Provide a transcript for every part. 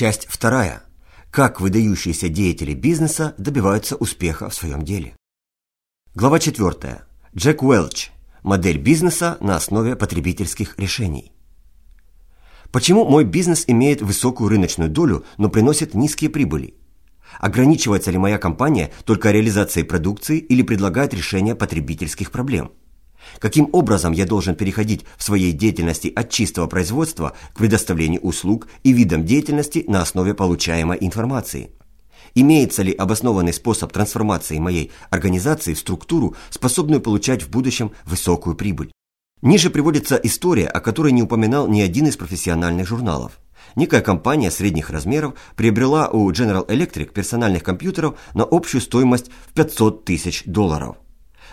Часть вторая. Как выдающиеся деятели бизнеса добиваются успеха в своем деле. Глава четвертая. Джек Уэлч. Модель бизнеса на основе потребительских решений. Почему мой бизнес имеет высокую рыночную долю, но приносит низкие прибыли? Ограничивается ли моя компания только реализацией продукции или предлагает решение потребительских проблем? Каким образом я должен переходить в своей деятельности от чистого производства к предоставлению услуг и видам деятельности на основе получаемой информации? Имеется ли обоснованный способ трансформации моей организации в структуру, способную получать в будущем высокую прибыль? Ниже приводится история, о которой не упоминал ни один из профессиональных журналов. Некая компания средних размеров приобрела у General Electric персональных компьютеров на общую стоимость в 500 тысяч долларов.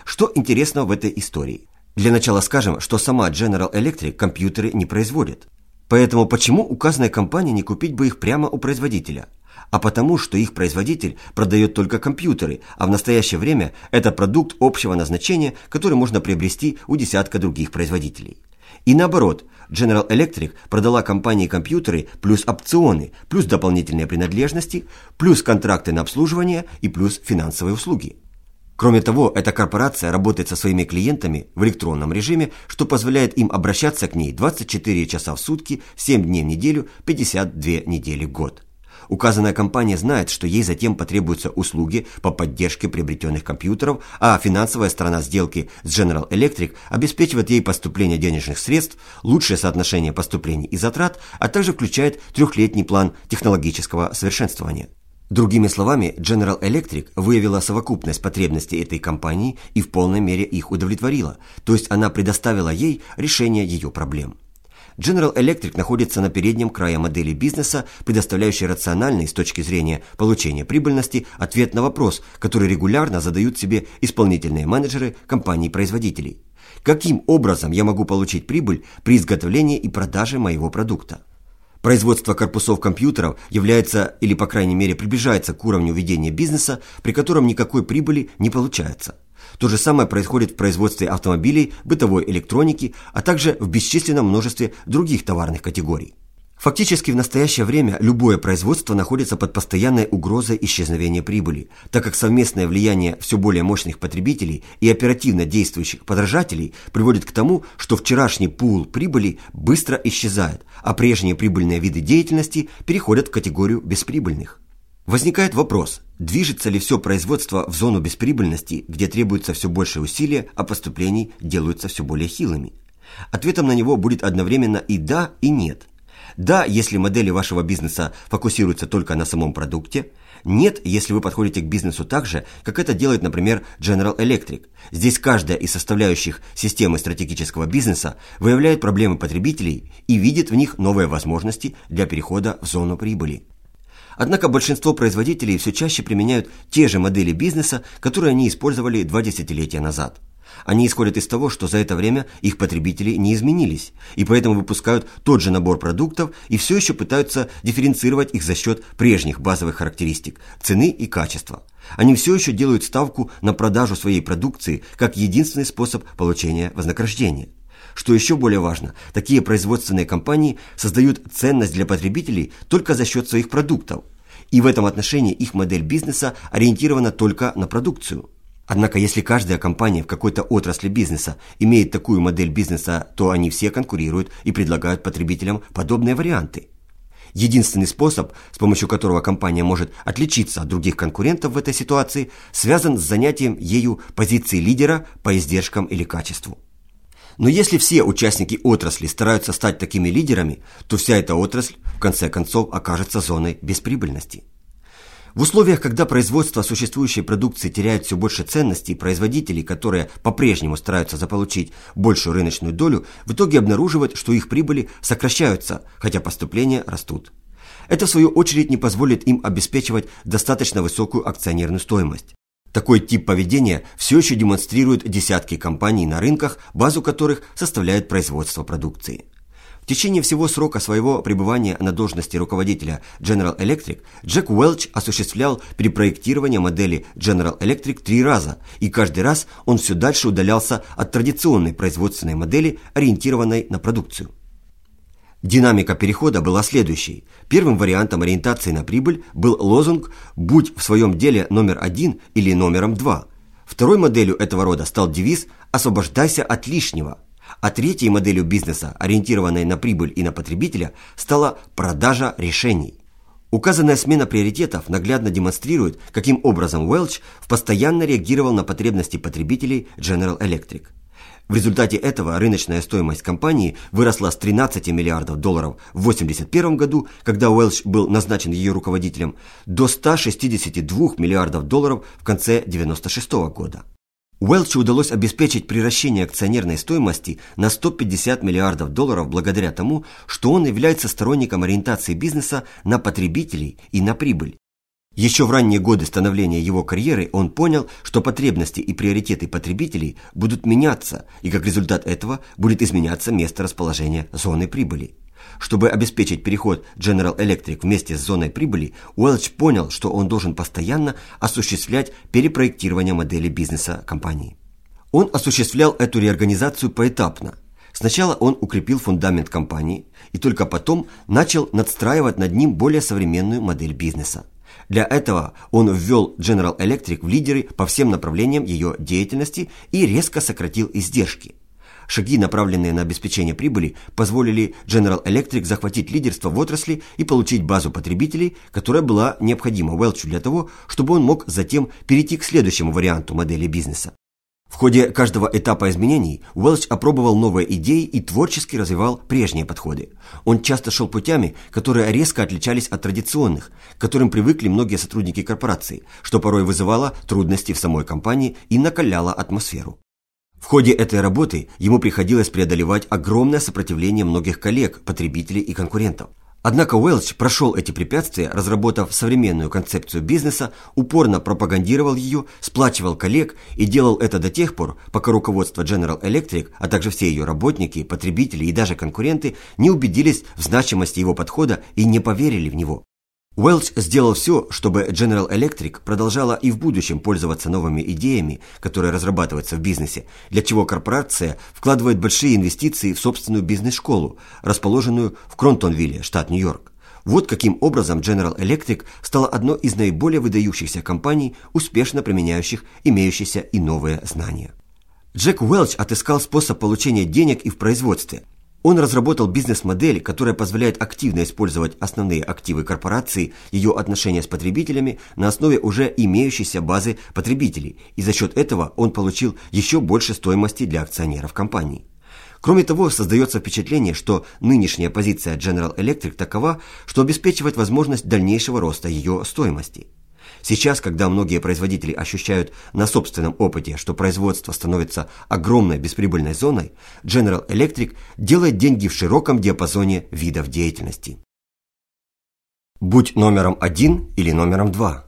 Что интересного в этой истории? Для начала скажем, что сама General Electric компьютеры не производит. Поэтому почему указанной компании не купить бы их прямо у производителя? А потому, что их производитель продает только компьютеры, а в настоящее время это продукт общего назначения, который можно приобрести у десятка других производителей. И наоборот, General Electric продала компании компьютеры плюс опционы, плюс дополнительные принадлежности, плюс контракты на обслуживание и плюс финансовые услуги. Кроме того, эта корпорация работает со своими клиентами в электронном режиме, что позволяет им обращаться к ней 24 часа в сутки, 7 дней в неделю, 52 недели в год. Указанная компания знает, что ей затем потребуются услуги по поддержке приобретенных компьютеров, а финансовая сторона сделки с General Electric обеспечивает ей поступление денежных средств, лучшее соотношение поступлений и затрат, а также включает трехлетний план технологического совершенствования. Другими словами, General Electric выявила совокупность потребностей этой компании и в полной мере их удовлетворила, то есть она предоставила ей решение ее проблем. General Electric находится на переднем крае модели бизнеса, предоставляющей рациональный с точки зрения получения прибыльности ответ на вопрос, который регулярно задают себе исполнительные менеджеры компаний-производителей. Каким образом я могу получить прибыль при изготовлении и продаже моего продукта? Производство корпусов компьютеров является или, по крайней мере, приближается к уровню ведения бизнеса, при котором никакой прибыли не получается – то же самое происходит в производстве автомобилей, бытовой электроники, а также в бесчисленном множестве других товарных категорий. Фактически в настоящее время любое производство находится под постоянной угрозой исчезновения прибыли, так как совместное влияние все более мощных потребителей и оперативно действующих подражателей приводит к тому, что вчерашний пул прибыли быстро исчезает, а прежние прибыльные виды деятельности переходят в категорию бесприбыльных. Возникает вопрос, движется ли все производство в зону бесприбыльности, где требуется все больше усилия, а поступлений делаются все более хилыми? Ответом на него будет одновременно и да, и нет. Да, если модели вашего бизнеса фокусируются только на самом продукте. Нет, если вы подходите к бизнесу так же, как это делает, например, General Electric. Здесь каждая из составляющих системы стратегического бизнеса выявляет проблемы потребителей и видит в них новые возможности для перехода в зону прибыли. Однако большинство производителей все чаще применяют те же модели бизнеса, которые они использовали два десятилетия назад. Они исходят из того, что за это время их потребители не изменились, и поэтому выпускают тот же набор продуктов и все еще пытаются дифференцировать их за счет прежних базовых характеристик – цены и качества. Они все еще делают ставку на продажу своей продукции как единственный способ получения вознаграждения. Что еще более важно, такие производственные компании создают ценность для потребителей только за счет своих продуктов. И в этом отношении их модель бизнеса ориентирована только на продукцию. Однако, если каждая компания в какой-то отрасли бизнеса имеет такую модель бизнеса, то они все конкурируют и предлагают потребителям подобные варианты. Единственный способ, с помощью которого компания может отличиться от других конкурентов в этой ситуации, связан с занятием ею позиции лидера по издержкам или качеству. Но если все участники отрасли стараются стать такими лидерами, то вся эта отрасль в конце концов окажется зоной бесприбыльности. В условиях, когда производство существующей продукции теряет все больше ценности и производителей, которые по-прежнему стараются заполучить большую рыночную долю, в итоге обнаруживают, что их прибыли сокращаются, хотя поступления растут. Это, в свою очередь, не позволит им обеспечивать достаточно высокую акционерную стоимость. Такой тип поведения все еще демонстрируют десятки компаний на рынках, базу которых составляет производство продукции. Течение всего срока своего пребывания на должности руководителя General Electric Джек Уэлч осуществлял перепроектирование модели General Electric три раза, и каждый раз он все дальше удалялся от традиционной производственной модели, ориентированной на продукцию. Динамика перехода была следующей. Первым вариантом ориентации на прибыль был лозунг «Будь в своем деле номер один или номером два». Второй моделью этого рода стал девиз «Освобождайся от лишнего». А третьей моделью бизнеса, ориентированной на прибыль и на потребителя, стала продажа решений. Указанная смена приоритетов наглядно демонстрирует, каким образом Welch постоянно реагировал на потребности потребителей General Electric. В результате этого рыночная стоимость компании выросла с 13 миллиардов долларов в 1981 году, когда Уэлч был назначен ее руководителем, до 162 миллиардов долларов в конце 1996 года. Уэлчу удалось обеспечить превращение акционерной стоимости на 150 миллиардов долларов благодаря тому, что он является сторонником ориентации бизнеса на потребителей и на прибыль. Еще в ранние годы становления его карьеры он понял, что потребности и приоритеты потребителей будут меняться, и как результат этого будет изменяться место расположения зоны прибыли. Чтобы обеспечить переход General Electric вместе с зоной прибыли, Уэлч понял, что он должен постоянно осуществлять перепроектирование модели бизнеса компании. Он осуществлял эту реорганизацию поэтапно. Сначала он укрепил фундамент компании и только потом начал надстраивать над ним более современную модель бизнеса. Для этого он ввел General Electric в лидеры по всем направлениям ее деятельности и резко сократил издержки. Шаги, направленные на обеспечение прибыли, позволили General Electric захватить лидерство в отрасли и получить базу потребителей, которая была необходима Уэлчу для того, чтобы он мог затем перейти к следующему варианту модели бизнеса. В ходе каждого этапа изменений Уэлч опробовал новые идеи и творчески развивал прежние подходы. Он часто шел путями, которые резко отличались от традиционных, к которым привыкли многие сотрудники корпорации, что порой вызывало трудности в самой компании и накаляло атмосферу. В ходе этой работы ему приходилось преодолевать огромное сопротивление многих коллег, потребителей и конкурентов. Однако Уэлч прошел эти препятствия, разработав современную концепцию бизнеса, упорно пропагандировал ее, сплачивал коллег и делал это до тех пор, пока руководство General Electric, а также все ее работники, потребители и даже конкуренты не убедились в значимости его подхода и не поверили в него. Уэлч сделал все, чтобы General Electric продолжала и в будущем пользоваться новыми идеями, которые разрабатываются в бизнесе, для чего корпорация вкладывает большие инвестиции в собственную бизнес-школу, расположенную в Кронтонвилле, штат Нью-Йорк. Вот каким образом General Electric стала одной из наиболее выдающихся компаний, успешно применяющих имеющиеся и новые знания. Джек Уэлч отыскал способ получения денег и в производстве – он разработал бизнес-модель, которая позволяет активно использовать основные активы корпорации, ее отношения с потребителями на основе уже имеющейся базы потребителей, и за счет этого он получил еще больше стоимости для акционеров компании. Кроме того, создается впечатление, что нынешняя позиция General Electric такова, что обеспечивает возможность дальнейшего роста ее стоимости – Сейчас, когда многие производители ощущают на собственном опыте, что производство становится огромной бесприбыльной зоной, General Electric делает деньги в широком диапазоне видов деятельности. Будь номером один или номером два –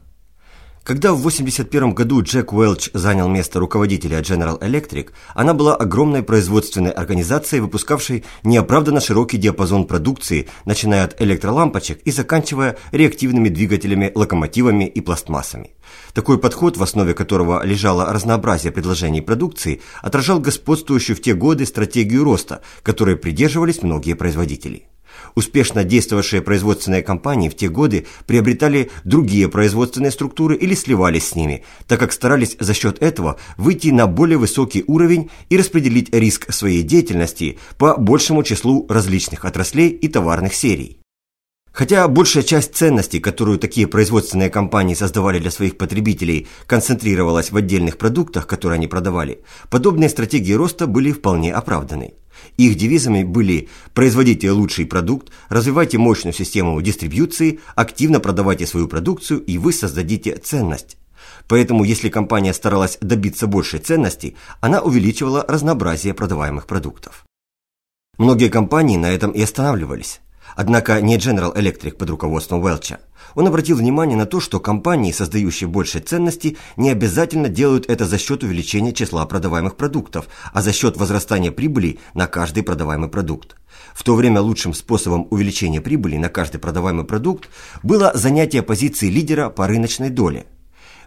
когда в 1981 году Джек Уэлч занял место руководителя General Electric, она была огромной производственной организацией, выпускавшей неоправданно широкий диапазон продукции, начиная от электролампочек и заканчивая реактивными двигателями, локомотивами и пластмассами. Такой подход, в основе которого лежало разнообразие предложений продукции, отражал господствующую в те годы стратегию роста, которой придерживались многие производители. Успешно действовавшие производственные компании в те годы приобретали другие производственные структуры или сливались с ними, так как старались за счет этого выйти на более высокий уровень и распределить риск своей деятельности по большему числу различных отраслей и товарных серий. Хотя большая часть ценностей, которую такие производственные компании создавали для своих потребителей, концентрировалась в отдельных продуктах, которые они продавали, подобные стратегии роста были вполне оправданы. Их девизами были «производите лучший продукт», «развивайте мощную систему дистрибьюции», «активно продавайте свою продукцию» и «вы создадите ценность». Поэтому, если компания старалась добиться большей ценности, она увеличивала разнообразие продаваемых продуктов. Многие компании на этом и останавливались. Однако не General Electric под руководством Уэлча. Он обратил внимание на то, что компании, создающие больше ценности, не обязательно делают это за счет увеличения числа продаваемых продуктов, а за счет возрастания прибыли на каждый продаваемый продукт. В то время лучшим способом увеличения прибыли на каждый продаваемый продукт было занятие позиции лидера по рыночной доле.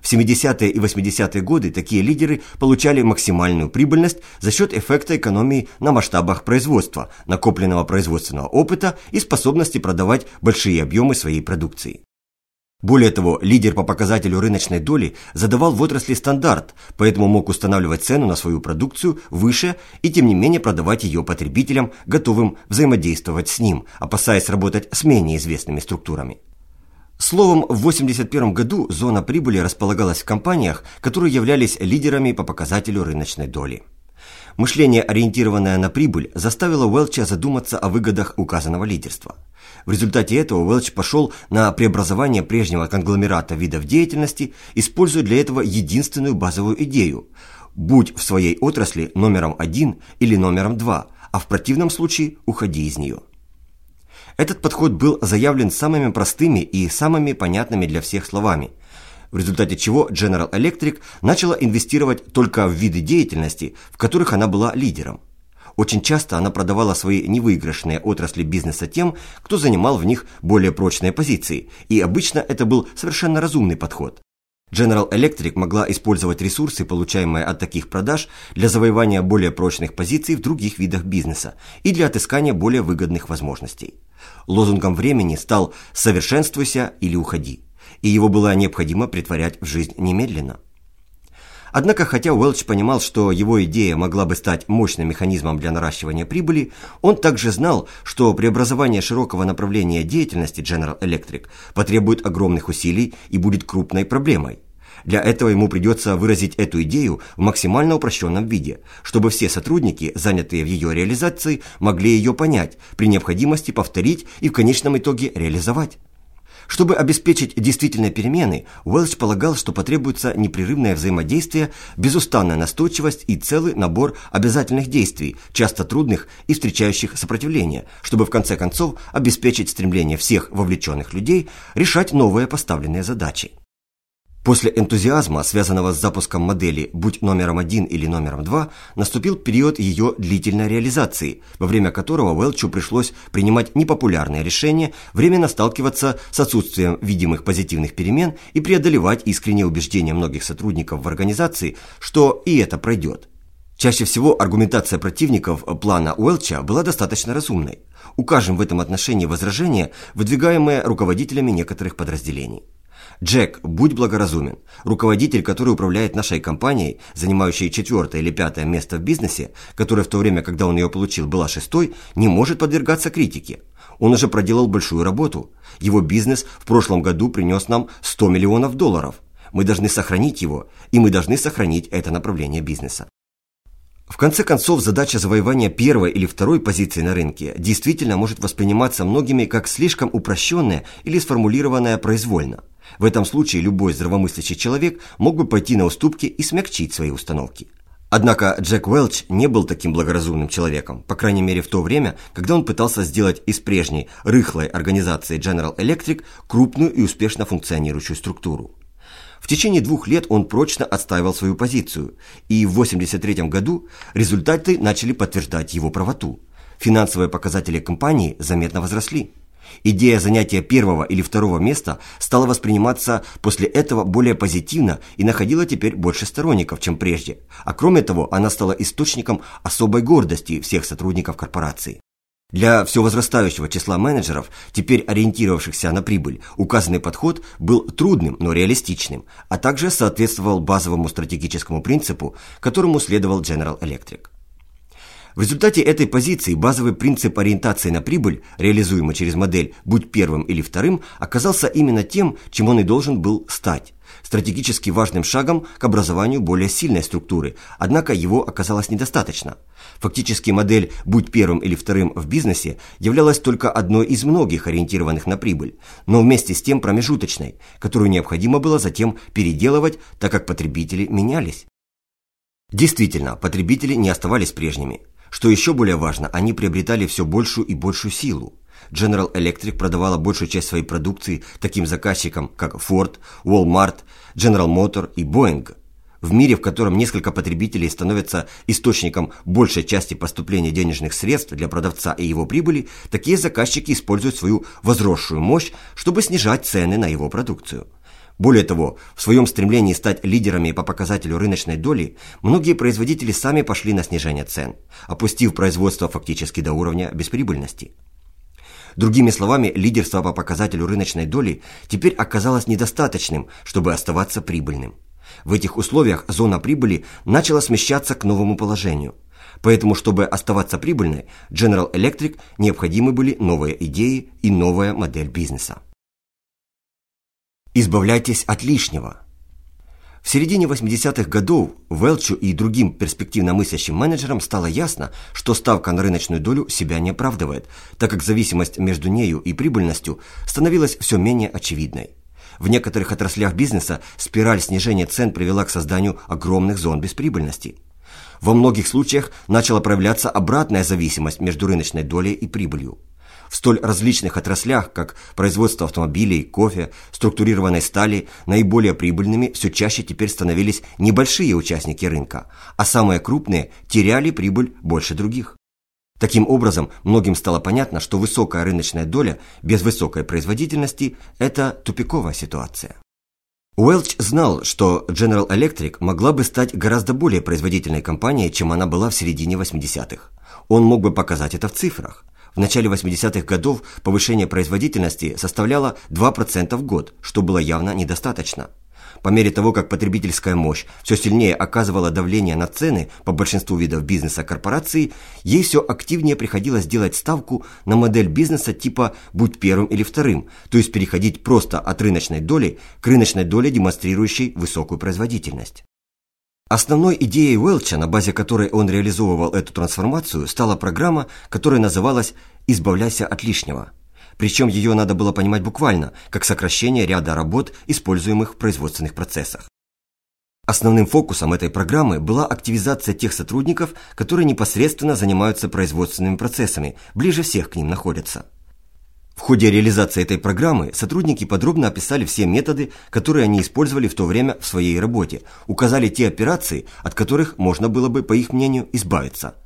В 70-е и 80-е годы такие лидеры получали максимальную прибыльность за счет эффекта экономии на масштабах производства, накопленного производственного опыта и способности продавать большие объемы своей продукции. Более того, лидер по показателю рыночной доли задавал в отрасли стандарт, поэтому мог устанавливать цену на свою продукцию выше и тем не менее продавать ее потребителям, готовым взаимодействовать с ним, опасаясь работать с менее известными структурами. Словом, в 1981 году зона прибыли располагалась в компаниях, которые являлись лидерами по показателю рыночной доли. Мышление, ориентированное на прибыль, заставило Уэлча задуматься о выгодах указанного лидерства. В результате этого Уэлч пошел на преобразование прежнего конгломерата видов деятельности, используя для этого единственную базовую идею – будь в своей отрасли номером один или номером два, а в противном случае уходи из нее. Этот подход был заявлен самыми простыми и самыми понятными для всех словами – в результате чего General Electric начала инвестировать только в виды деятельности, в которых она была лидером. Очень часто она продавала свои невыигрышные отрасли бизнеса тем, кто занимал в них более прочные позиции, и обычно это был совершенно разумный подход. General Electric могла использовать ресурсы, получаемые от таких продаж, для завоевания более прочных позиций в других видах бизнеса и для отыскания более выгодных возможностей. Лозунгом времени стал «совершенствуйся или уходи» и его было необходимо притворять в жизнь немедленно. Однако, хотя Уэлч понимал, что его идея могла бы стать мощным механизмом для наращивания прибыли, он также знал, что преобразование широкого направления деятельности General Electric потребует огромных усилий и будет крупной проблемой. Для этого ему придется выразить эту идею в максимально упрощенном виде, чтобы все сотрудники, занятые в ее реализации, могли ее понять, при необходимости повторить и в конечном итоге реализовать. Чтобы обеспечить действительные перемены, Уэлч полагал, что потребуется непрерывное взаимодействие, безустанная настойчивость и целый набор обязательных действий, часто трудных и встречающих сопротивление, чтобы в конце концов обеспечить стремление всех вовлеченных людей решать новые поставленные задачи. После энтузиазма, связанного с запуском модели «Будь номером один или номером два», наступил период ее длительной реализации, во время которого Уэлчу пришлось принимать непопулярные решения, временно сталкиваться с отсутствием видимых позитивных перемен и преодолевать искреннее убеждение многих сотрудников в организации, что и это пройдет. Чаще всего аргументация противников плана Уэлча была достаточно разумной. Укажем в этом отношении возражения, выдвигаемые руководителями некоторых подразделений. Джек, будь благоразумен. Руководитель, который управляет нашей компанией, занимающей четвертое или пятое место в бизнесе, которое в то время, когда он ее получил, была шестой, не может подвергаться критике. Он уже проделал большую работу. Его бизнес в прошлом году принес нам 100 миллионов долларов. Мы должны сохранить его, и мы должны сохранить это направление бизнеса. В конце концов, задача завоевания первой или второй позиции на рынке действительно может восприниматься многими как слишком упрощенная или сформулированная произвольно – в этом случае любой здравомыслящий человек мог бы пойти на уступки и смягчить свои установки. Однако Джек Уэлч не был таким благоразумным человеком, по крайней мере в то время, когда он пытался сделать из прежней рыхлой организации General Electric крупную и успешно функционирующую структуру. В течение двух лет он прочно отстаивал свою позицию, и в 1983 году результаты начали подтверждать его правоту. Финансовые показатели компании заметно возросли. Идея занятия первого или второго места стала восприниматься после этого более позитивно и находила теперь больше сторонников, чем прежде. А кроме того, она стала источником особой гордости всех сотрудников корпорации. Для все возрастающего числа менеджеров, теперь ориентировавшихся на прибыль, указанный подход был трудным, но реалистичным, а также соответствовал базовому стратегическому принципу, которому следовал General Electric. В результате этой позиции базовый принцип ориентации на прибыль, реализуемый через модель «будь первым или вторым», оказался именно тем, чем он и должен был стать – стратегически важным шагом к образованию более сильной структуры, однако его оказалось недостаточно. Фактически модель «будь первым или вторым в бизнесе» являлась только одной из многих ориентированных на прибыль, но вместе с тем промежуточной, которую необходимо было затем переделывать, так как потребители менялись. Действительно, потребители не оставались прежними. Что еще более важно, они приобретали все большую и большую силу. General Electric продавала большую часть своей продукции таким заказчикам, как Ford, Walmart, General Motor и Boeing. В мире, в котором несколько потребителей становятся источником большей части поступления денежных средств для продавца и его прибыли, такие заказчики используют свою возросшую мощь, чтобы снижать цены на его продукцию. Более того, в своем стремлении стать лидерами по показателю рыночной доли, многие производители сами пошли на снижение цен, опустив производство фактически до уровня бесприбыльности. Другими словами, лидерство по показателю рыночной доли теперь оказалось недостаточным, чтобы оставаться прибыльным. В этих условиях зона прибыли начала смещаться к новому положению. Поэтому, чтобы оставаться прибыльной, General Electric необходимы были новые идеи и новая модель бизнеса. Избавляйтесь от лишнего. В середине 80-х годов Велчу и другим перспективно мыслящим менеджерам стало ясно, что ставка на рыночную долю себя не оправдывает, так как зависимость между нею и прибыльностью становилась все менее очевидной. В некоторых отраслях бизнеса спираль снижения цен привела к созданию огромных зон бесприбыльности. Во многих случаях начала проявляться обратная зависимость между рыночной долей и прибылью в столь различных отраслях, как производство автомобилей, кофе, структурированной стали, наиболее прибыльными все чаще теперь становились небольшие участники рынка, а самые крупные теряли прибыль больше других. Таким образом, многим стало понятно, что высокая рыночная доля без высокой производительности – это тупиковая ситуация. Уэлч знал, что General Electric могла бы стать гораздо более производительной компанией, чем она была в середине 80-х. Он мог бы показать это в цифрах. В начале 80-х годов повышение производительности составляло 2% в год, что было явно недостаточно. По мере того, как потребительская мощь все сильнее оказывала давление на цены по большинству видов бизнеса корпорации, ей все активнее приходилось делать ставку на модель бизнеса типа «будь первым или вторым», то есть переходить просто от рыночной доли к рыночной доле, демонстрирующей высокую производительность. Основной идеей Уэлча, на базе которой он реализовывал эту трансформацию, стала программа, которая называлась «Избавляйся от лишнего». Причем ее надо было понимать буквально, как сокращение ряда работ, используемых в производственных процессах. Основным фокусом этой программы была активизация тех сотрудников, которые непосредственно занимаются производственными процессами, ближе всех к ним находятся. В ходе реализации этой программы сотрудники подробно описали все методы, которые они использовали в то время в своей работе, указали те операции, от которых можно было бы, по их мнению, избавиться.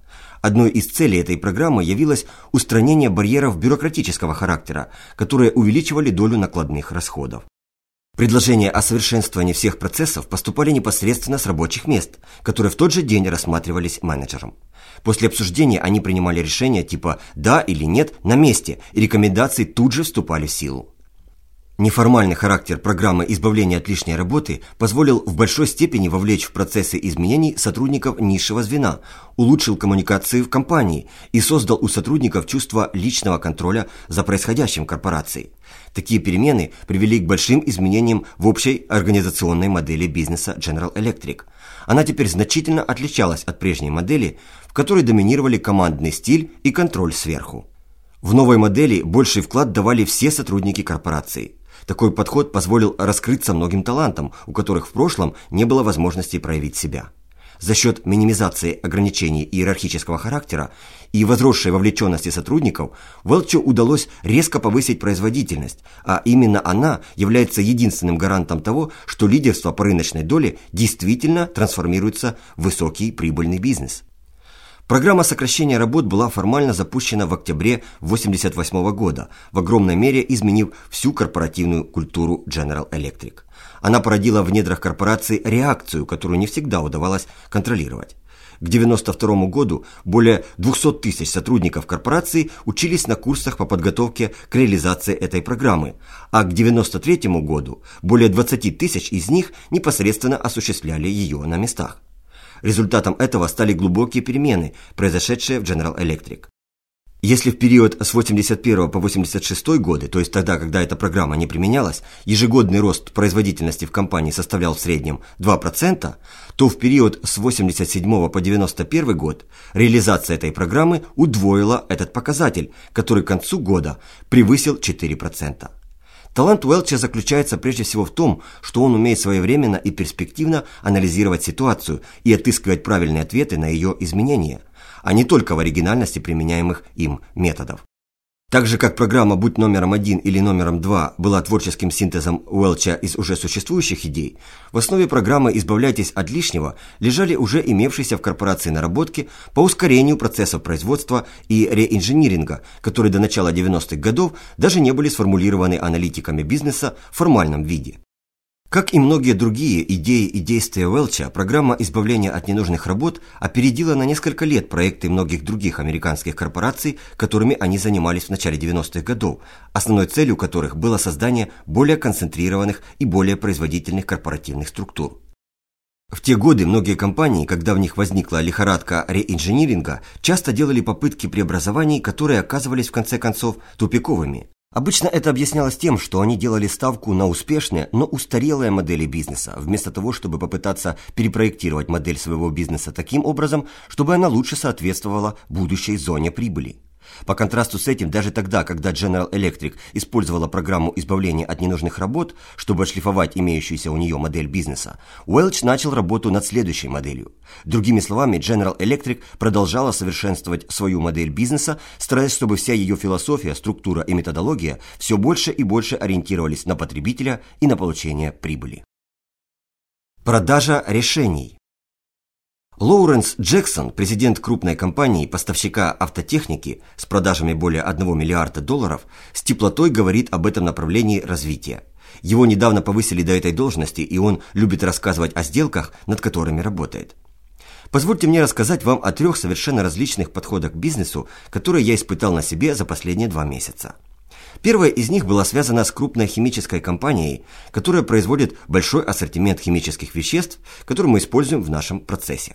Одной из целей этой программы явилось устранение барьеров бюрократического характера, которые увеличивали долю накладных расходов. Предложения о совершенствовании всех процессов поступали непосредственно с рабочих мест, которые в тот же день рассматривались менеджером. После обсуждения они принимали решения типа «да» или «нет» на месте, и рекомендации тут же вступали в силу. Неформальный характер программы избавления от лишней работы позволил в большой степени вовлечь в процессы изменений сотрудников низшего звена, улучшил коммуникации в компании и создал у сотрудников чувство личного контроля за происходящим в корпорации. Такие перемены привели к большим изменениям в общей организационной модели бизнеса General Electric. Она теперь значительно отличалась от прежней модели, в которой доминировали командный стиль и контроль сверху. В новой модели больший вклад давали все сотрудники корпорации. Такой подход позволил раскрыться многим талантам, у которых в прошлом не было возможности проявить себя. За счет минимизации ограничений иерархического характера и возросшей вовлеченности сотрудников Велчу удалось резко повысить производительность, а именно она является единственным гарантом того, что лидерство по рыночной доле действительно трансформируется в высокий прибыльный бизнес. Программа сокращения работ была формально запущена в октябре 1988 года, в огромной мере изменив всю корпоративную культуру General Electric. Она породила в недрах корпорации реакцию, которую не всегда удавалось контролировать. К 1992 году более 200 тысяч сотрудников корпорации учились на курсах по подготовке к реализации этой программы, а к 1993 году более 20 тысяч из них непосредственно осуществляли ее на местах. Результатом этого стали глубокие перемены, произошедшие в General Electric. Если в период с 81 по 86 годы, то есть тогда, когда эта программа не применялась, ежегодный рост производительности в компании составлял в среднем 2%, то в период с 87 по 91 год реализация этой программы удвоила этот показатель, который к концу года превысил 4%. Талант Уэлча заключается прежде всего в том, что он умеет своевременно и перспективно анализировать ситуацию и отыскивать правильные ответы на ее изменения, а не только в оригинальности применяемых им методов. Так же, как программа «Будь номером один» или «Номером два» была творческим синтезом Уэлча из уже существующих идей, в основе программы «Избавляйтесь от лишнего» лежали уже имевшиеся в корпорации наработки по ускорению процессов производства и реинжиниринга, которые до начала 90-х годов даже не были сформулированы аналитиками бизнеса в формальном виде. Как и многие другие идеи и действия Уэлча, программа избавления от ненужных работ опередила на несколько лет проекты многих других американских корпораций, которыми они занимались в начале 90-х годов, основной целью которых было создание более концентрированных и более производительных корпоративных структур. В те годы многие компании, когда в них возникла лихорадка реинжиниринга, часто делали попытки преобразований, которые оказывались в конце концов тупиковыми. Обычно это объяснялось тем, что они делали ставку на успешные, но устарелые модели бизнеса, вместо того, чтобы попытаться перепроектировать модель своего бизнеса таким образом, чтобы она лучше соответствовала будущей зоне прибыли. По контрасту с этим, даже тогда, когда General Electric использовала программу избавления от ненужных работ, чтобы отшлифовать имеющуюся у нее модель бизнеса, Уэлч начал работу над следующей моделью. Другими словами, General Electric продолжала совершенствовать свою модель бизнеса, стараясь, чтобы вся ее философия, структура и методология все больше и больше ориентировались на потребителя и на получение прибыли. Продажа решений Лоуренс Джексон, президент крупной компании, поставщика автотехники с продажами более 1 миллиарда долларов, с теплотой говорит об этом направлении развития. Его недавно повысили до этой должности, и он любит рассказывать о сделках, над которыми работает. Позвольте мне рассказать вам о трех совершенно различных подходах к бизнесу, которые я испытал на себе за последние два месяца. Первая из них была связана с крупной химической компанией, которая производит большой ассортимент химических веществ, которые мы используем в нашем процессе.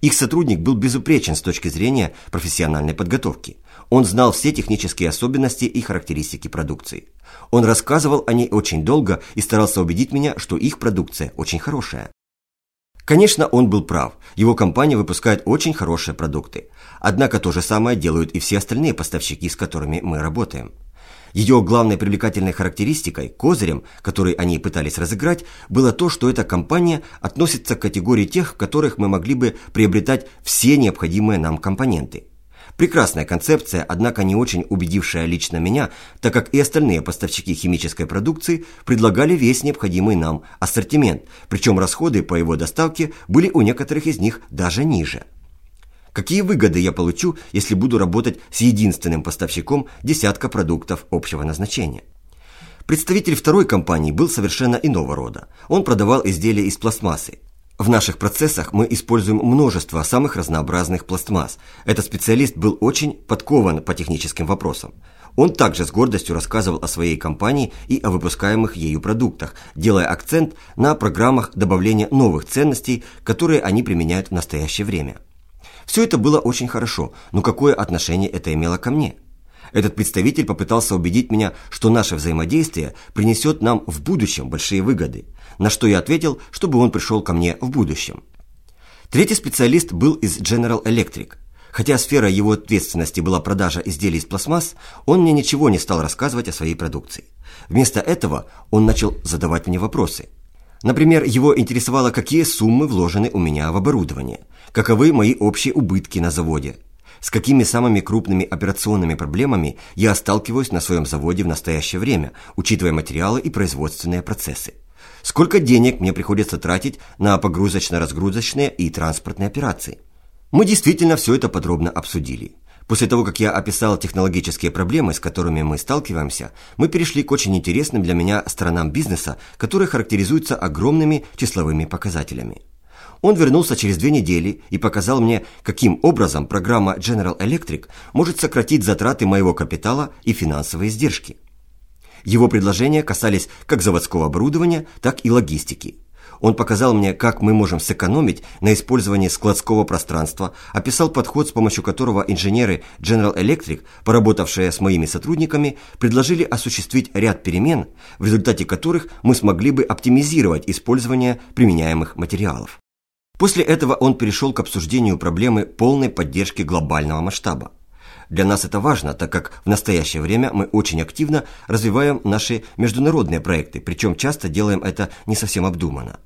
Их сотрудник был безупречен с точки зрения профессиональной подготовки. Он знал все технические особенности и характеристики продукции. Он рассказывал о ней очень долго и старался убедить меня, что их продукция очень хорошая. Конечно, он был прав. Его компания выпускает очень хорошие продукты. Однако то же самое делают и все остальные поставщики, с которыми мы работаем. Ее главной привлекательной характеристикой, козырем, который они пытались разыграть, было то, что эта компания относится к категории тех, в которых мы могли бы приобретать все необходимые нам компоненты. Прекрасная концепция, однако не очень убедившая лично меня, так как и остальные поставщики химической продукции предлагали весь необходимый нам ассортимент, причем расходы по его доставке были у некоторых из них даже ниже. Какие выгоды я получу, если буду работать с единственным поставщиком десятка продуктов общего назначения? Представитель второй компании был совершенно иного рода. Он продавал изделия из пластмассы. В наших процессах мы используем множество самых разнообразных пластмасс. Этот специалист был очень подкован по техническим вопросам. Он также с гордостью рассказывал о своей компании и о выпускаемых ею продуктах, делая акцент на программах добавления новых ценностей, которые они применяют в настоящее время. Все это было очень хорошо, но какое отношение это имело ко мне? Этот представитель попытался убедить меня, что наше взаимодействие принесет нам в будущем большие выгоды, на что я ответил, чтобы он пришел ко мне в будущем. Третий специалист был из General Electric. Хотя сфера его ответственности была продажа изделий из пластмасс, он мне ничего не стал рассказывать о своей продукции. Вместо этого он начал задавать мне вопросы – Например, его интересовало, какие суммы вложены у меня в оборудование, каковы мои общие убытки на заводе, с какими самыми крупными операционными проблемами я сталкиваюсь на своем заводе в настоящее время, учитывая материалы и производственные процессы. Сколько денег мне приходится тратить на погрузочно-разгрузочные и транспортные операции. Мы действительно все это подробно обсудили. После того, как я описал технологические проблемы, с которыми мы сталкиваемся, мы перешли к очень интересным для меня сторонам бизнеса, которые характеризуются огромными числовыми показателями. Он вернулся через две недели и показал мне, каким образом программа General Electric может сократить затраты моего капитала и финансовые издержки. Его предложения касались как заводского оборудования, так и логистики – он показал мне, как мы можем сэкономить на использовании складского пространства, описал подход, с помощью которого инженеры General Electric, поработавшие с моими сотрудниками, предложили осуществить ряд перемен, в результате которых мы смогли бы оптимизировать использование применяемых материалов. После этого он перешел к обсуждению проблемы полной поддержки глобального масштаба. Для нас это важно, так как в настоящее время мы очень активно развиваем наши международные проекты, причем часто делаем это не совсем обдуманно.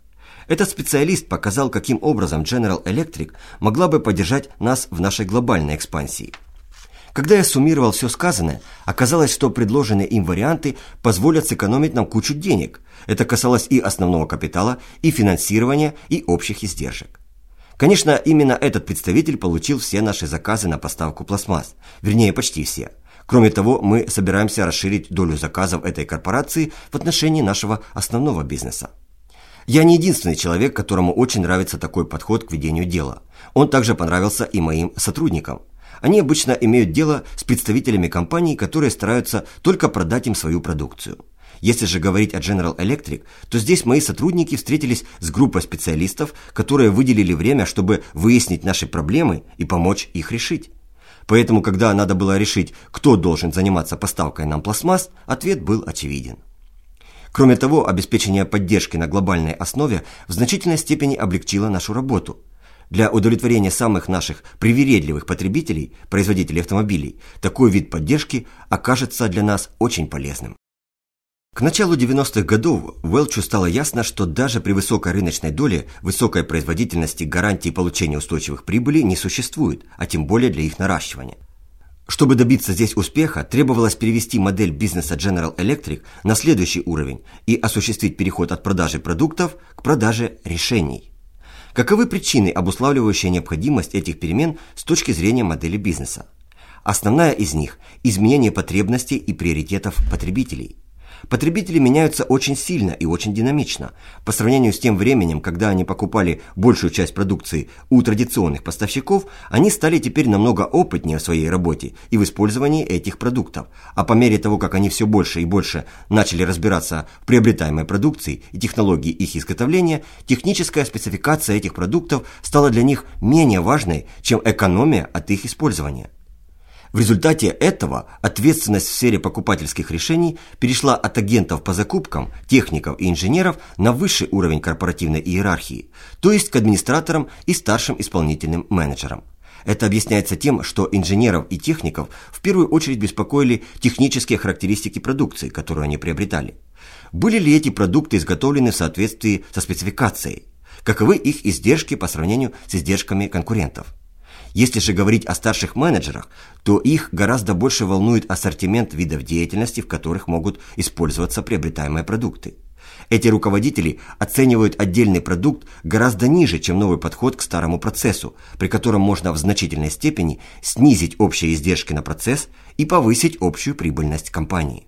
Этот специалист показал, каким образом General Electric могла бы поддержать нас в нашей глобальной экспансии. Когда я суммировал все сказанное, оказалось, что предложенные им варианты позволят сэкономить нам кучу денег. Это касалось и основного капитала, и финансирования, и общих издержек. Конечно, именно этот представитель получил все наши заказы на поставку пластмасс, вернее, почти все. Кроме того, мы собираемся расширить долю заказов этой корпорации в отношении нашего основного бизнеса. Я не единственный человек, которому очень нравится такой подход к ведению дела. Он также понравился и моим сотрудникам. Они обычно имеют дело с представителями компаний, которые стараются только продать им свою продукцию. Если же говорить о General Electric, то здесь мои сотрудники встретились с группой специалистов, которые выделили время, чтобы выяснить наши проблемы и помочь их решить. Поэтому, когда надо было решить, кто должен заниматься поставкой нам пластмасс, ответ был очевиден. Кроме того, обеспечение поддержки на глобальной основе в значительной степени облегчило нашу работу. Для удовлетворения самых наших привередливых потребителей, производителей автомобилей, такой вид поддержки окажется для нас очень полезным. К началу 90-х годов Уэлчу стало ясно, что даже при высокой рыночной доле высокой производительности гарантии получения устойчивых прибыли не существует, а тем более для их наращивания. Чтобы добиться здесь успеха, требовалось перевести модель бизнеса General Electric на следующий уровень и осуществить переход от продажи продуктов к продаже решений. Каковы причины, обуславливающие необходимость этих перемен с точки зрения модели бизнеса? Основная из них – изменение потребностей и приоритетов потребителей – Потребители меняются очень сильно и очень динамично. По сравнению с тем временем, когда они покупали большую часть продукции у традиционных поставщиков, они стали теперь намного опытнее в своей работе и в использовании этих продуктов. А по мере того, как они все больше и больше начали разбираться в приобретаемой продукции и технологии их изготовления, техническая спецификация этих продуктов стала для них менее важной, чем экономия от их использования. В результате этого ответственность в сфере покупательских решений перешла от агентов по закупкам, техников и инженеров на высший уровень корпоративной иерархии, то есть к администраторам и старшим исполнительным менеджерам. Это объясняется тем, что инженеров и техников в первую очередь беспокоили технические характеристики продукции, которую они приобретали. Были ли эти продукты изготовлены в соответствии со спецификацией? Каковы их издержки по сравнению с издержками конкурентов? Если же говорить о старших менеджерах, то их гораздо больше волнует ассортимент видов деятельности, в которых могут использоваться приобретаемые продукты. Эти руководители оценивают отдельный продукт гораздо ниже, чем новый подход к старому процессу, при котором можно в значительной степени снизить общие издержки на процесс и повысить общую прибыльность компании.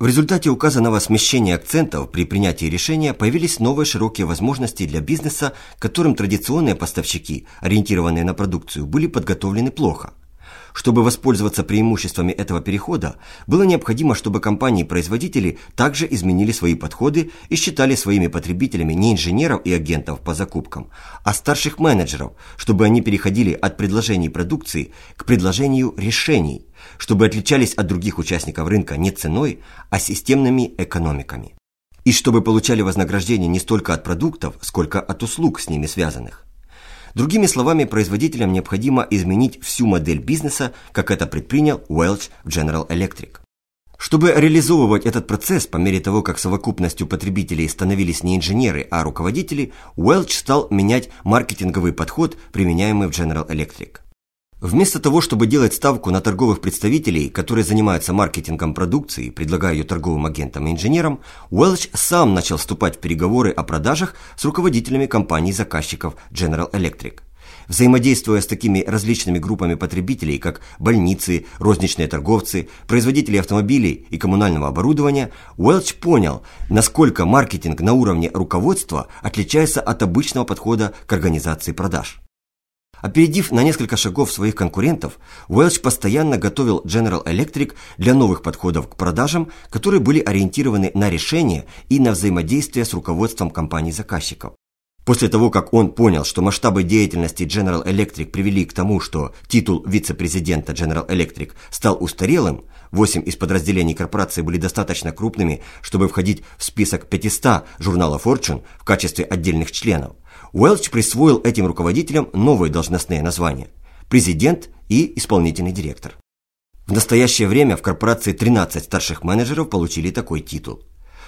В результате указанного смещения акцентов при принятии решения появились новые широкие возможности для бизнеса, которым традиционные поставщики, ориентированные на продукцию, были подготовлены плохо. Чтобы воспользоваться преимуществами этого перехода, было необходимо, чтобы компании-производители также изменили свои подходы и считали своими потребителями не инженеров и агентов по закупкам, а старших менеджеров, чтобы они переходили от предложений продукции к предложению решений, чтобы отличались от других участников рынка не ценой, а системными экономиками. И чтобы получали вознаграждение не столько от продуктов, сколько от услуг с ними связанных. Другими словами, производителям необходимо изменить всю модель бизнеса, как это предпринял Welch General Electric. Чтобы реализовывать этот процесс по мере того, как совокупностью потребителей становились не инженеры, а руководители, Welch стал менять маркетинговый подход, применяемый в General Electric. Вместо того, чтобы делать ставку на торговых представителей, которые занимаются маркетингом продукции, предлагая ее торговым агентам и инженерам, Уэлч сам начал вступать в переговоры о продажах с руководителями компаний-заказчиков General Electric. Взаимодействуя с такими различными группами потребителей, как больницы, розничные торговцы, производители автомобилей и коммунального оборудования, Уэлч понял, насколько маркетинг на уровне руководства отличается от обычного подхода к организации продаж. Опередив на несколько шагов своих конкурентов, Уэлч постоянно готовил General Electric для новых подходов к продажам, которые были ориентированы на решение и на взаимодействие с руководством компаний-заказчиков. После того, как он понял, что масштабы деятельности General Electric привели к тому, что титул вице-президента General Electric стал устарелым, восемь из подразделений корпорации были достаточно крупными, чтобы входить в список 500 журнала Fortune в качестве отдельных членов, Уэлч присвоил этим руководителям новые должностные названия – президент и исполнительный директор. В настоящее время в корпорации 13 старших менеджеров получили такой титул.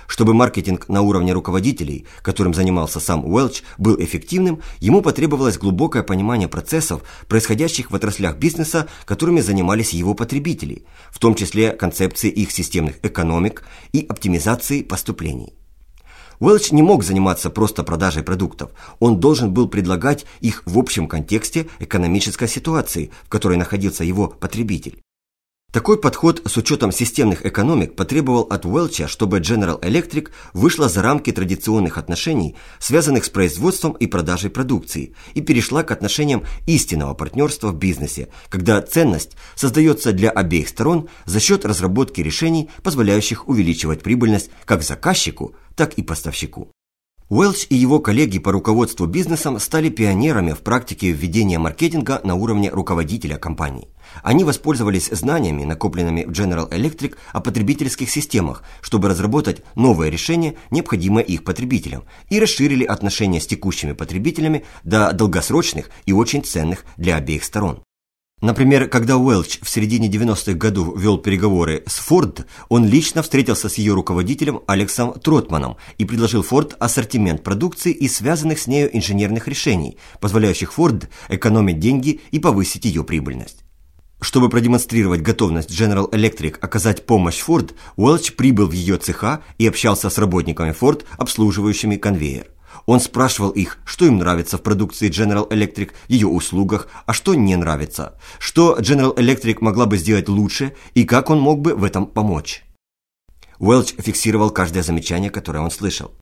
Чтобы маркетинг на уровне руководителей, которым занимался сам Уэлч, был эффективным, ему потребовалось глубокое понимание процессов, происходящих в отраслях бизнеса, которыми занимались его потребители, в том числе концепции их системных экономик и оптимизации поступлений. Уэлч не мог заниматься просто продажей продуктов. Он должен был предлагать их в общем контексте экономической ситуации, в которой находился его потребитель. Такой подход с учетом системных экономик потребовал от Уэлча, чтобы General Electric вышла за рамки традиционных отношений, связанных с производством и продажей продукции, и перешла к отношениям истинного партнерства в бизнесе, когда ценность создается для обеих сторон за счет разработки решений, позволяющих увеличивать прибыльность как заказчику, так и поставщику. Уэлч и его коллеги по руководству бизнесом стали пионерами в практике введения маркетинга на уровне руководителя компании. Они воспользовались знаниями, накопленными в General Electric о потребительских системах, чтобы разработать новое решение, необходимое их потребителям, и расширили отношения с текущими потребителями до долгосрочных и очень ценных для обеих сторон. Например, когда Уэлч в середине 90-х годов вел переговоры с Ford, он лично встретился с ее руководителем Алексом Тротманом и предложил Ford ассортимент продукции и связанных с нею инженерных решений, позволяющих Ford экономить деньги и повысить ее прибыльность. Чтобы продемонстрировать готовность General Electric оказать помощь Ford, Уэлч прибыл в ее цеха и общался с работниками Ford, обслуживающими конвейер. Он спрашивал их, что им нравится в продукции General Electric, ее услугах, а что не нравится, что General Electric могла бы сделать лучше и как он мог бы в этом помочь. Уэлч фиксировал каждое замечание, которое он слышал.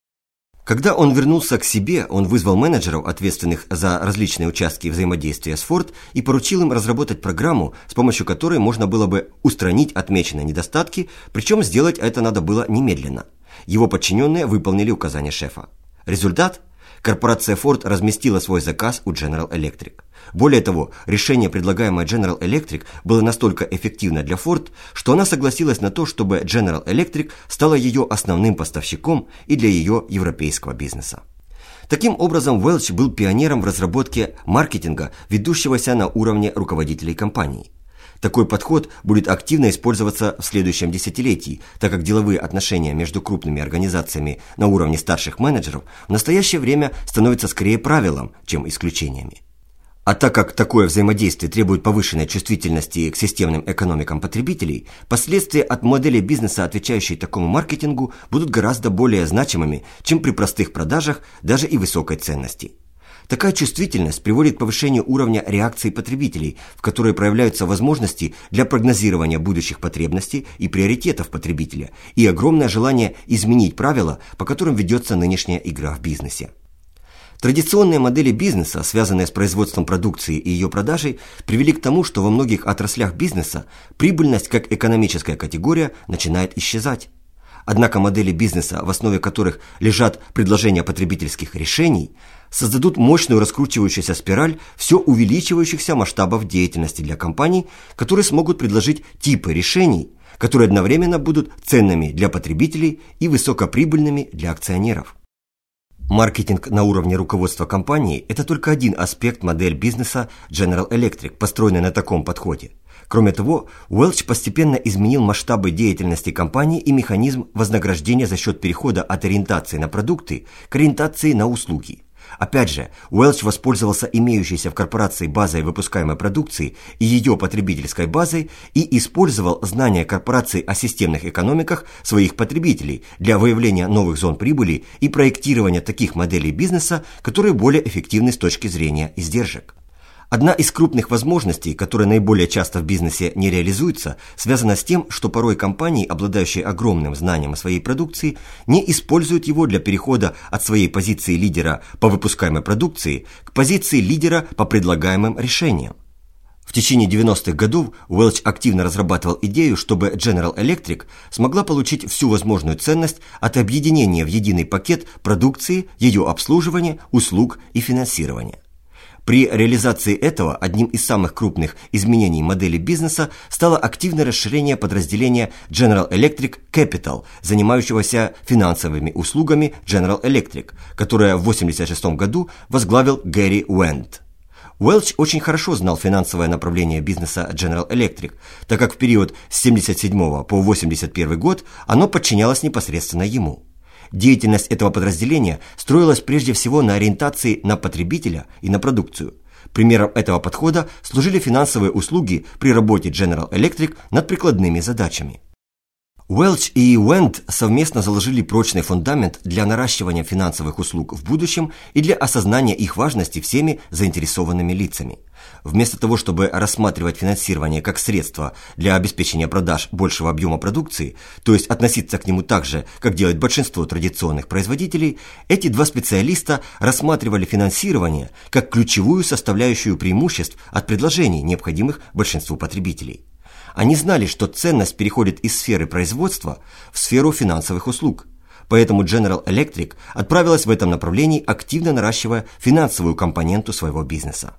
Когда он вернулся к себе, он вызвал менеджеров, ответственных за различные участки взаимодействия с Ford, и поручил им разработать программу, с помощью которой можно было бы устранить отмеченные недостатки, причем сделать это надо было немедленно. Его подчиненные выполнили указания шефа. Результат? Корпорация Ford разместила свой заказ у General Electric. Более того, решение, предлагаемое General Electric, было настолько эффективно для Ford, что она согласилась на то, чтобы General Electric стала ее основным поставщиком и для ее европейского бизнеса. Таким образом, Welch был пионером в разработке маркетинга, ведущегося на уровне руководителей компании. Такой подход будет активно использоваться в следующем десятилетии, так как деловые отношения между крупными организациями на уровне старших менеджеров в настоящее время становятся скорее правилом, чем исключениями. А так как такое взаимодействие требует повышенной чувствительности к системным экономикам потребителей, последствия от модели бизнеса, отвечающей такому маркетингу, будут гораздо более значимыми, чем при простых продажах даже и высокой ценности. Такая чувствительность приводит к повышению уровня реакции потребителей, в которой проявляются возможности для прогнозирования будущих потребностей и приоритетов потребителя, и огромное желание изменить правила, по которым ведется нынешняя игра в бизнесе. Традиционные модели бизнеса, связанные с производством продукции и ее продажей, привели к тому, что во многих отраслях бизнеса прибыльность как экономическая категория начинает исчезать. Однако модели бизнеса, в основе которых лежат предложения потребительских решений, создадут мощную раскручивающуюся спираль все увеличивающихся масштабов деятельности для компаний, которые смогут предложить типы решений, которые одновременно будут ценными для потребителей и высокоприбыльными для акционеров. Маркетинг на уровне руководства компании – это только один аспект модель бизнеса General Electric, построенной на таком подходе. Кроме того, Уэлч постепенно изменил масштабы деятельности компании и механизм вознаграждения за счет перехода от ориентации на продукты к ориентации на услуги. Опять же, Уэлч воспользовался имеющейся в корпорации базой выпускаемой продукции и ее потребительской базой и использовал знания корпорации о системных экономиках своих потребителей для выявления новых зон прибыли и проектирования таких моделей бизнеса, которые более эффективны с точки зрения издержек. Одна из крупных возможностей, которая наиболее часто в бизнесе не реализуется, связана с тем, что порой компании, обладающие огромным знанием о своей продукции, не используют его для перехода от своей позиции лидера по выпускаемой продукции к позиции лидера по предлагаемым решениям. В течение 90-х годов Уэлч активно разрабатывал идею, чтобы General Electric смогла получить всю возможную ценность от объединения в единый пакет продукции, ее обслуживания, услуг и финансирования. При реализации этого одним из самых крупных изменений модели бизнеса стало активное расширение подразделения General Electric Capital, занимающегося финансовыми услугами General Electric, которое в 1986 году возглавил Гэри Уэнд. Уэлч очень хорошо знал финансовое направление бизнеса General Electric, так как в период с 1977 по 1981 год оно подчинялось непосредственно ему. Деятельность этого подразделения строилась прежде всего на ориентации на потребителя и на продукцию. Примером этого подхода служили финансовые услуги при работе General Electric над прикладными задачами. Уэлч и Уэнд совместно заложили прочный фундамент для наращивания финансовых услуг в будущем и для осознания их важности всеми заинтересованными лицами. Вместо того, чтобы рассматривать финансирование как средство для обеспечения продаж большего объема продукции, то есть относиться к нему так же, как делает большинство традиционных производителей, эти два специалиста рассматривали финансирование как ключевую составляющую преимуществ от предложений, необходимых большинству потребителей. Они знали, что ценность переходит из сферы производства в сферу финансовых услуг. Поэтому General Electric отправилась в этом направлении, активно наращивая финансовую компоненту своего бизнеса.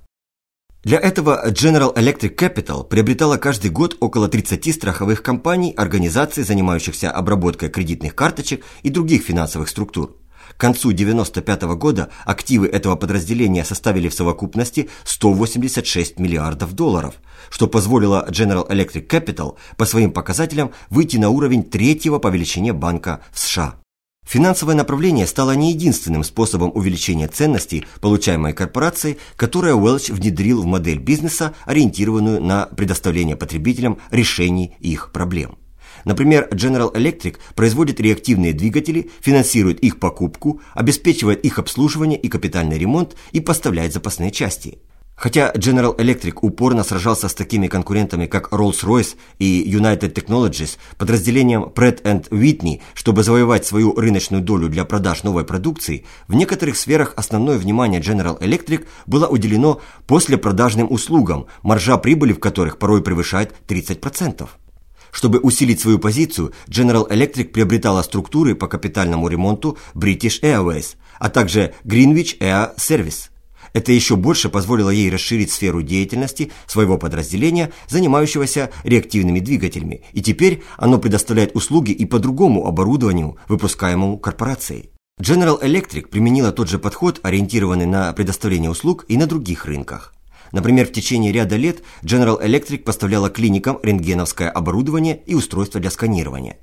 Для этого General Electric Capital приобретала каждый год около 30 страховых компаний, организаций, занимающихся обработкой кредитных карточек и других финансовых структур. Концу 1995 года активы этого подразделения составили в совокупности 186 миллиардов долларов, что позволило General Electric Capital по своим показателям выйти на уровень третьего по величине банка в США. Финансовое направление стало не единственным способом увеличения ценностей, получаемой корпорацией, которое Уэлч внедрил в модель бизнеса, ориентированную на предоставление потребителям решений их проблем. Например, General Electric производит реактивные двигатели, финансирует их покупку, обеспечивает их обслуживание и капитальный ремонт и поставляет запасные части. Хотя General Electric упорно сражался с такими конкурентами, как Rolls-Royce и United Technologies, подразделением Pratt Whitney, чтобы завоевать свою рыночную долю для продаж новой продукции, в некоторых сферах основное внимание General Electric было уделено послепродажным услугам, маржа прибыли в которых порой превышает 30%. Чтобы усилить свою позицию, General Electric приобретала структуры по капитальному ремонту British Airways, а также Greenwich Air Service. Это еще больше позволило ей расширить сферу деятельности своего подразделения, занимающегося реактивными двигателями, и теперь оно предоставляет услуги и по другому оборудованию, выпускаемому корпорацией. General Electric применила тот же подход, ориентированный на предоставление услуг и на других рынках. Например, в течение ряда лет General Electric поставляла клиникам рентгеновское оборудование и устройства для сканирования.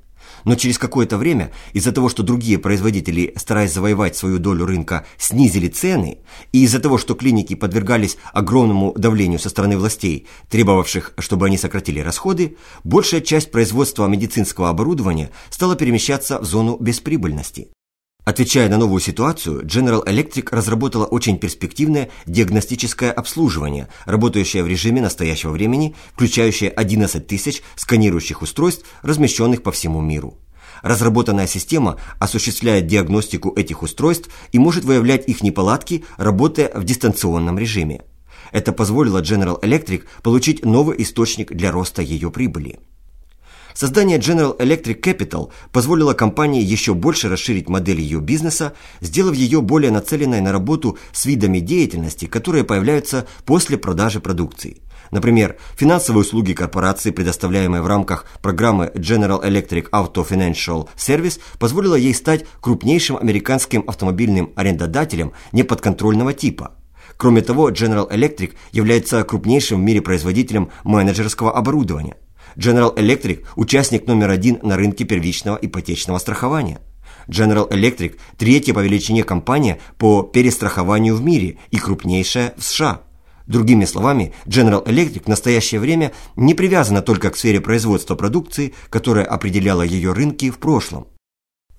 Но через какое-то время, из-за того, что другие производители, стараясь завоевать свою долю рынка, снизили цены, и из-за того, что клиники подвергались огромному давлению со стороны властей, требовавших, чтобы они сократили расходы, большая часть производства медицинского оборудования стала перемещаться в зону бесприбыльности. Отвечая на новую ситуацию, General Electric разработала очень перспективное диагностическое обслуживание, работающее в режиме настоящего времени, включающее 11 тысяч сканирующих устройств, размещенных по всему миру. Разработанная система осуществляет диагностику этих устройств и может выявлять их неполадки, работая в дистанционном режиме. Это позволило General Electric получить новый источник для роста ее прибыли. Создание General Electric Capital позволило компании еще больше расширить модель ее бизнеса, сделав ее более нацеленной на работу с видами деятельности, которые появляются после продажи продукции. Например, финансовые услуги корпорации, предоставляемые в рамках программы General Electric Auto Financial Service, позволило ей стать крупнейшим американским автомобильным арендодателем неподконтрольного типа. Кроме того, General Electric является крупнейшим в мире производителем менеджерского оборудования – General Electric – участник номер один на рынке первичного ипотечного страхования. General Electric – третья по величине компания по перестрахованию в мире и крупнейшая в США. Другими словами, General Electric в настоящее время не привязана только к сфере производства продукции, которая определяла ее рынки в прошлом.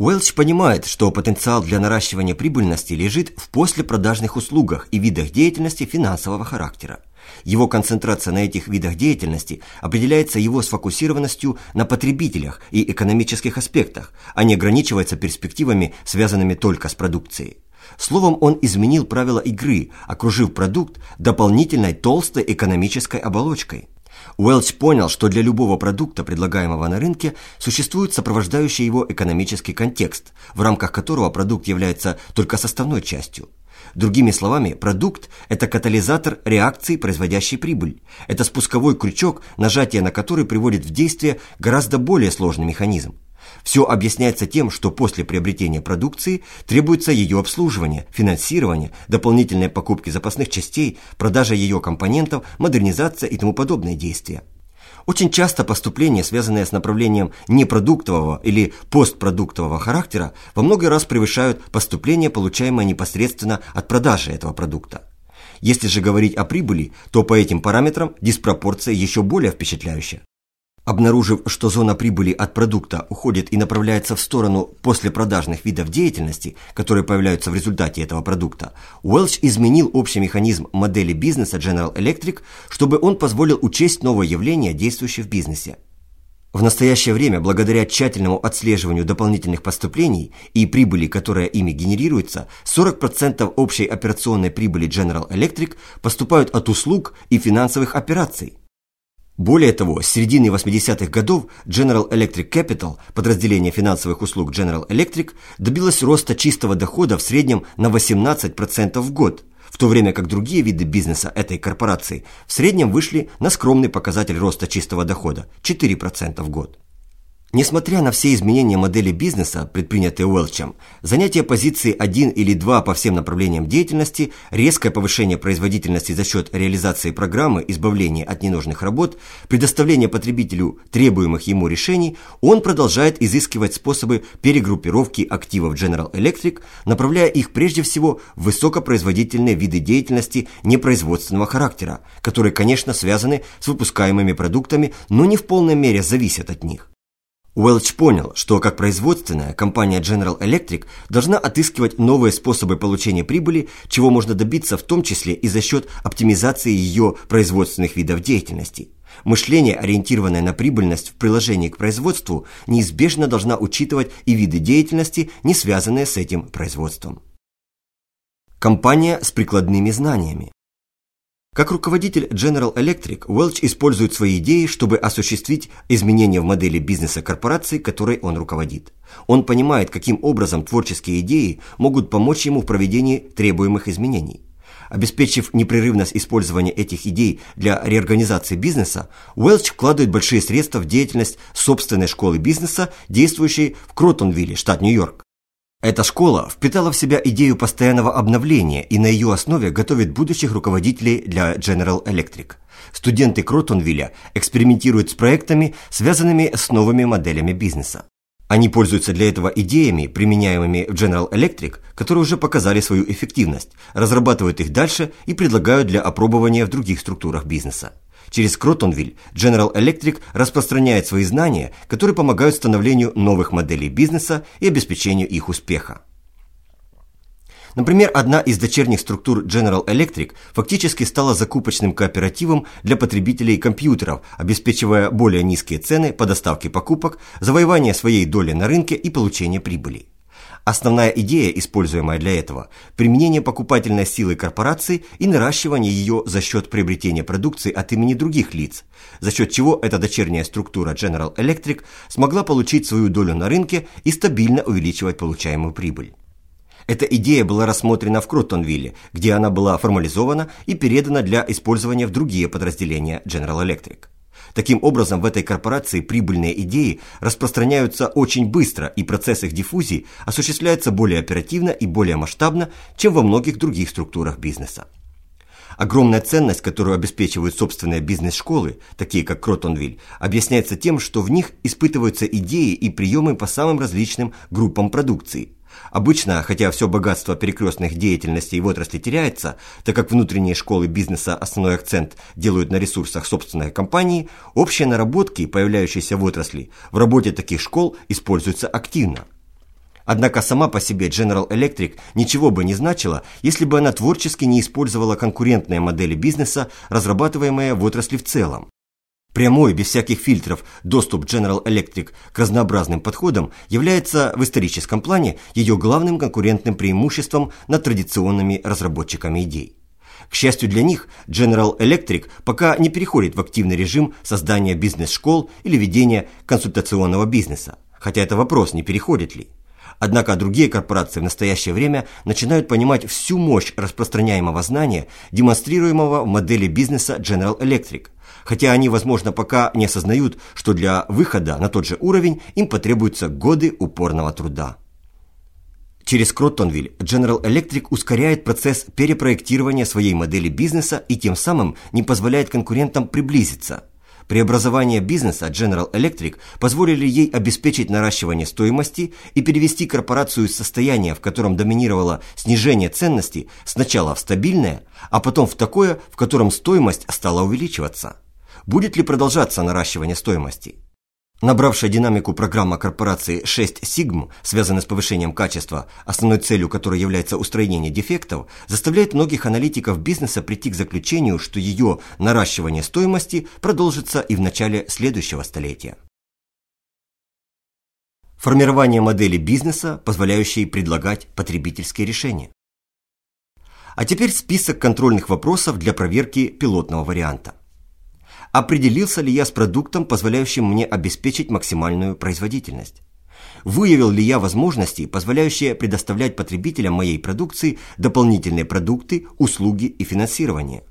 Уэлч понимает, что потенциал для наращивания прибыльности лежит в послепродажных услугах и видах деятельности финансового характера. Его концентрация на этих видах деятельности определяется его сфокусированностью на потребителях и экономических аспектах, а не ограничивается перспективами, связанными только с продукцией. Словом, он изменил правила игры, окружив продукт дополнительной толстой экономической оболочкой. Уэлч понял, что для любого продукта, предлагаемого на рынке, существует сопровождающий его экономический контекст, в рамках которого продукт является только составной частью – Другими словами, продукт – это катализатор реакции, производящей прибыль. Это спусковой крючок, нажатие на который приводит в действие гораздо более сложный механизм. Все объясняется тем, что после приобретения продукции требуется ее обслуживание, финансирование, дополнительные покупки запасных частей, продажа ее компонентов, модернизация и тому подобные действия. Очень часто поступления, связанные с направлением непродуктового или постпродуктового характера, во много раз превышают поступления, получаемые непосредственно от продажи этого продукта. Если же говорить о прибыли, то по этим параметрам диспропорция еще более впечатляющая. Обнаружив, что зона прибыли от продукта уходит и направляется в сторону послепродажных видов деятельности, которые появляются в результате этого продукта, Уэлч изменил общий механизм модели бизнеса General Electric, чтобы он позволил учесть новое явление, действующее в бизнесе. В настоящее время, благодаря тщательному отслеживанию дополнительных поступлений и прибыли, которая ими генерируется, 40% общей операционной прибыли General Electric поступают от услуг и финансовых операций. Более того, с середины 80-х годов General Electric Capital, подразделение финансовых услуг General Electric, добилось роста чистого дохода в среднем на 18% в год, в то время как другие виды бизнеса этой корпорации в среднем вышли на скромный показатель роста чистого дохода – 4% в год. Несмотря на все изменения модели бизнеса, предпринятые Уэлчем, занятие позиции 1 или 2 по всем направлениям деятельности, резкое повышение производительности за счет реализации программы избавления от ненужных работ, предоставление потребителю требуемых ему решений, он продолжает изыскивать способы перегруппировки активов General Electric, направляя их прежде всего в высокопроизводительные виды деятельности непроизводственного характера, которые, конечно, связаны с выпускаемыми продуктами, но не в полной мере зависят от них. Уэлч понял, что как производственная компания General Electric должна отыскивать новые способы получения прибыли, чего можно добиться в том числе и за счет оптимизации ее производственных видов деятельности. Мышление, ориентированное на прибыльность в приложении к производству, неизбежно должна учитывать и виды деятельности, не связанные с этим производством. Компания с прикладными знаниями. Как руководитель General Electric, Уэлч использует свои идеи, чтобы осуществить изменения в модели бизнеса корпорации, которой он руководит. Он понимает, каким образом творческие идеи могут помочь ему в проведении требуемых изменений. Обеспечив непрерывность использования этих идей для реорганизации бизнеса, Уэлч вкладывает большие средства в деятельность собственной школы бизнеса, действующей в Кротонвилле, штат Нью-Йорк. Эта школа впитала в себя идею постоянного обновления и на ее основе готовит будущих руководителей для General Electric. Студенты Кротонвилля экспериментируют с проектами, связанными с новыми моделями бизнеса. Они пользуются для этого идеями, применяемыми в General Electric, которые уже показали свою эффективность, разрабатывают их дальше и предлагают для опробования в других структурах бизнеса. Через Кротонвиль General Electric распространяет свои знания, которые помогают становлению новых моделей бизнеса и обеспечению их успеха. Например, одна из дочерних структур General Electric фактически стала закупочным кооперативом для потребителей компьютеров, обеспечивая более низкие цены по доставке покупок, завоевание своей доли на рынке и получение прибыли. Основная идея, используемая для этого – применение покупательной силы корпорации и наращивание ее за счет приобретения продукции от имени других лиц, за счет чего эта дочерняя структура General Electric смогла получить свою долю на рынке и стабильно увеличивать получаемую прибыль. Эта идея была рассмотрена в Кроттонвилле, где она была формализована и передана для использования в другие подразделения General Electric. Таким образом, в этой корпорации прибыльные идеи распространяются очень быстро, и процесс их диффузии осуществляется более оперативно и более масштабно, чем во многих других структурах бизнеса. Огромная ценность, которую обеспечивают собственные бизнес-школы, такие как Кротонвиль, объясняется тем, что в них испытываются идеи и приемы по самым различным группам продукции – Обычно, хотя все богатство перекрестных деятельностей в отрасли теряется, так как внутренние школы бизнеса основной акцент делают на ресурсах собственной компании, общие наработки, появляющиеся в отрасли, в работе таких школ используются активно. Однако сама по себе General Electric ничего бы не значила, если бы она творчески не использовала конкурентные модели бизнеса, разрабатываемые в отрасли в целом. Прямой, без всяких фильтров, доступ General Electric к разнообразным подходам является в историческом плане ее главным конкурентным преимуществом над традиционными разработчиками идей. К счастью для них, General Electric пока не переходит в активный режим создания бизнес-школ или ведения консультационного бизнеса, хотя это вопрос, не переходит ли. Однако другие корпорации в настоящее время начинают понимать всю мощь распространяемого знания, демонстрируемого в модели бизнеса General Electric – хотя они, возможно, пока не осознают, что для выхода на тот же уровень им потребуются годы упорного труда. Через Кроттонвиль General Electric ускоряет процесс перепроектирования своей модели бизнеса и тем самым не позволяет конкурентам приблизиться. Преобразование бизнеса General Electric позволили ей обеспечить наращивание стоимости и перевести корпорацию из состояния, в котором доминировало снижение ценности, сначала в стабильное, а потом в такое, в котором стоимость стала увеличиваться. Будет ли продолжаться наращивание стоимости? Набравшая динамику программа корпорации 6 Sigma, связанная с повышением качества, основной целью которой является устранение дефектов, заставляет многих аналитиков бизнеса прийти к заключению, что ее наращивание стоимости продолжится и в начале следующего столетия. Формирование модели бизнеса, позволяющей предлагать потребительские решения. А теперь список контрольных вопросов для проверки пилотного варианта. Определился ли я с продуктом, позволяющим мне обеспечить максимальную производительность? Выявил ли я возможности, позволяющие предоставлять потребителям моей продукции дополнительные продукты, услуги и финансирование?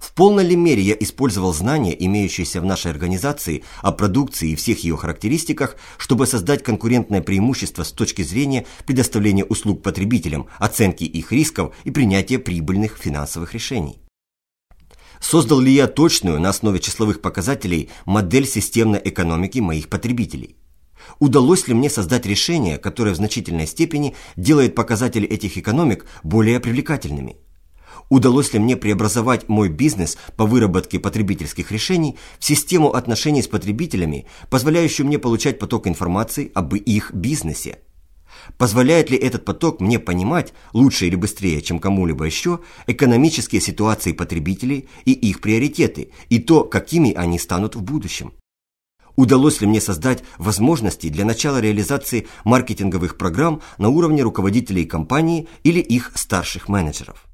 В полной ли мере я использовал знания, имеющиеся в нашей организации о продукции и всех ее характеристиках, чтобы создать конкурентное преимущество с точки зрения предоставления услуг потребителям, оценки их рисков и принятия прибыльных финансовых решений? Создал ли я точную на основе числовых показателей модель системной экономики моих потребителей? Удалось ли мне создать решение, которое в значительной степени делает показатели этих экономик более привлекательными? удалось ли мне преобразовать мой бизнес по выработке потребительских решений в систему отношений с потребителями, позволяющую мне получать поток информации об их бизнесе. Позволяет ли этот поток мне понимать лучше или быстрее, чем кому-либо еще, экономические ситуации потребителей и их приоритеты, и то, какими они станут в будущем? Удалось ли мне создать возможности для начала реализации маркетинговых программ на уровне руководителей компании или их старших менеджеров?